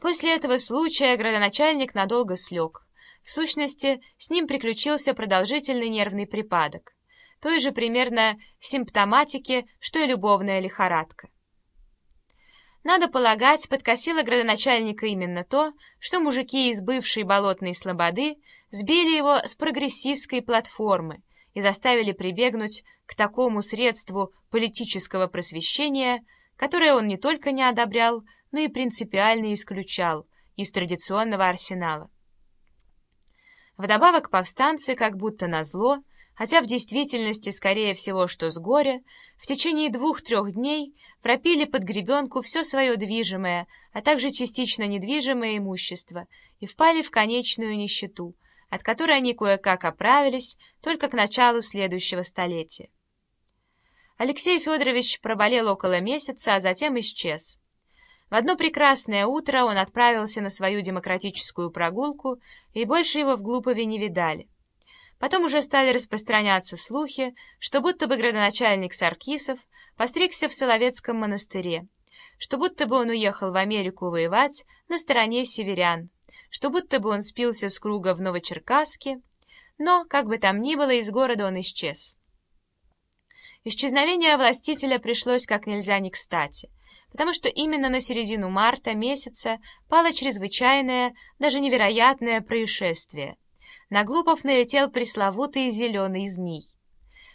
После этого случая градоначальник надолго слег. В сущности, с ним приключился продолжительный нервный припадок, той же примерно симптоматики, что и любовная лихорадка. Надо полагать, подкосило градоначальника именно то, что мужики из бывшей болотной слободы сбили его с прогрессистской платформы и заставили прибегнуть к такому средству политического просвещения, которое он не только не одобрял, но и принципиально исключал из традиционного арсенала. Вдобавок повстанцы, как будто назло, хотя в действительности, скорее всего, что с горя, в течение двух-трех дней пропили под гребенку все свое движимое, а также частично недвижимое имущество и впали в конечную нищету, от которой они кое-как оправились только к началу следующего столетия. Алексей Федорович проболел около месяца, а затем исчез. В одно прекрасное утро он отправился на свою демократическую прогулку, и больше его в Глупове не видали. Потом уже стали распространяться слухи, что будто бы градоначальник Саркисов постригся в Соловецком монастыре, что будто бы он уехал в Америку воевать на стороне северян, что будто бы он спился с круга в Новочеркасске, но, как бы там ни было, из города он исчез. Исчезновение властителя пришлось как нельзя не кстати, потому что именно на середину марта месяца пало чрезвычайное, даже невероятное происшествие. На Глупов налетел пресловутый зеленый змей.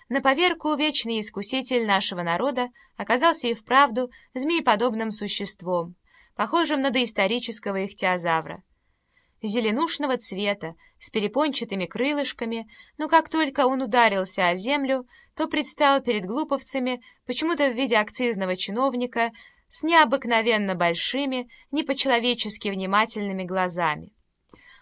На поверку вечный искуситель нашего народа оказался и вправду змееподобным существом, похожим на доисторического ихтиозавра. Зеленушного цвета, с перепончатыми крылышками, но как только он ударился о землю, то предстал перед глуповцами почему-то в виде акцизного чиновника с необыкновенно большими, не по-человечески внимательными глазами.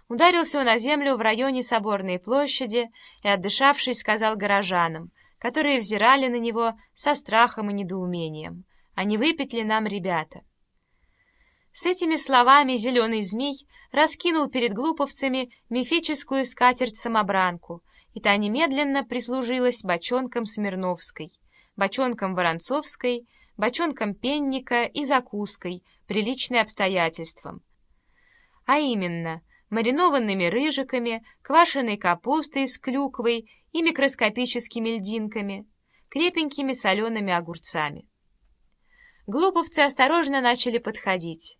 Ударился он на землю в районе Соборной площади и, отдышавшись, сказал горожанам, которые взирали на него со страхом и недоумением, «А не выпить ли нам, ребята?» С этими словами зеленый змей раскинул перед глуповцами мифическую скатерть-самобранку, и та немедленно прислужилась бочонком Смирновской, бочонком Воронцовской бочонком пенника и закуской, приличной обстоятельствам. А именно, маринованными рыжиками, квашеной капустой с клюквой и микроскопическими льдинками, крепенькими солеными огурцами. Глуповцы осторожно начали подходить.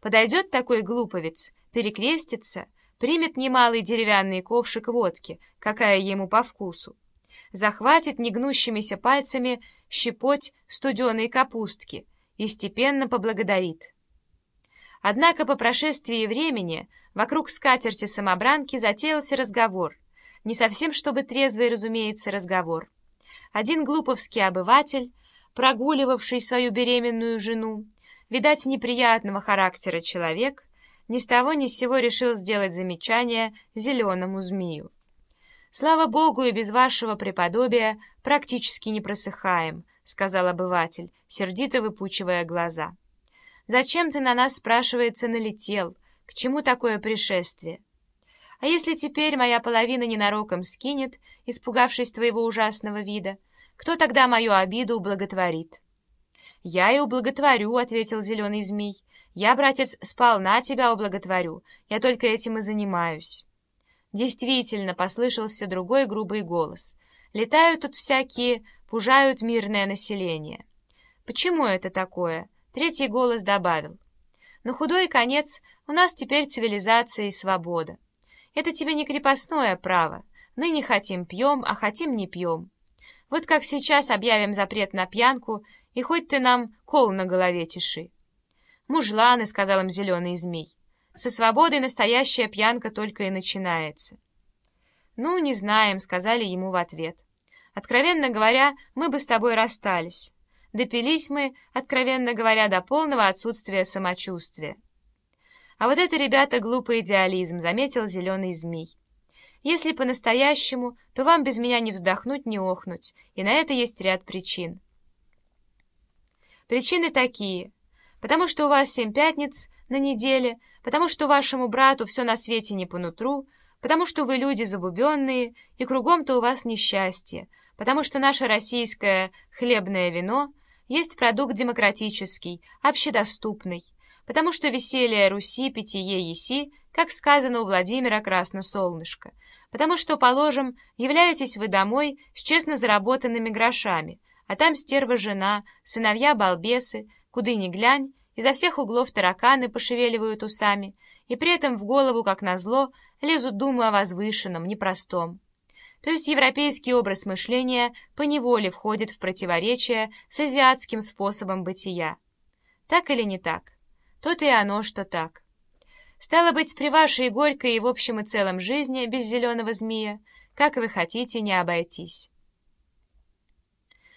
Подойдет такой глуповец, перекрестится, примет немалый деревянный ковшик водки, какая ему по вкусу, захватит негнущимися пальцами щепоть студеной капустки и степенно поблагодарит. Однако по прошествии времени вокруг скатерти-самобранки затеялся разговор, не совсем чтобы трезвый, разумеется, разговор. Один глуповский обыватель, прогуливавший свою беременную жену, видать, неприятного характера человек, ни с того ни с сего решил сделать замечание зеленому змею. «Слава Богу, и без вашего преподобия практически не просыхаем», — сказал обыватель, сердито выпучивая глаза. «Зачем ты на нас, спрашивается, налетел? К чему такое пришествие? А если теперь моя половина ненароком скинет, испугавшись твоего ужасного вида, кто тогда мою обиду ублаготворит?» «Я и ублаготворю», — ответил зеленый змей. «Я, братец, сполна тебя ублаготворю, я только этим и занимаюсь». Действительно, послышался другой грубый голос. Летают тут всякие, пужают мирное население. Почему это такое? Третий голос добавил. На худой конец у нас теперь цивилизация и свобода. Это тебе не крепостное право. Ныне хотим пьем, а хотим не пьем. Вот как сейчас объявим запрет на пьянку, и хоть ты нам кол на голове тиши. «Мужланы», — сказал им зеленый змей. Со свободой настоящая пьянка только и начинается. «Ну, не знаем», — сказали ему в ответ. «Откровенно говоря, мы бы с тобой расстались. Допились мы, откровенно говоря, до полного отсутствия самочувствия». А вот это, ребята, глупый идеализм, заметил зеленый змей. Если по-настоящему, то вам без меня не вздохнуть, не охнуть, и на это есть ряд причин. Причины такие. Потому что у вас семь пятниц на неделе — потому что вашему брату все на свете не по нутру, потому что вы люди забубенные, и кругом-то у вас несчастье, потому что наше российское хлебное вино есть продукт демократический, общедоступный, потому что веселье Руси питье еси, как сказано у Владимира Красносолнышко, потому что, положим, являетесь вы домой с честно заработанными грошами, а там стерва жена, сыновья-балбесы, куды ни глянь, изо всех углов тараканы пошевеливают усами, и при этом в голову, как назло, лезут думы о возвышенном, непростом. То есть европейский образ мышления поневоле входит в противоречие с азиатским способом бытия. Так или не так? То-то и оно, что так. Стало быть, при вашей горькой и в общем и целом жизни без зеленого змея, как вы хотите, не обойтись.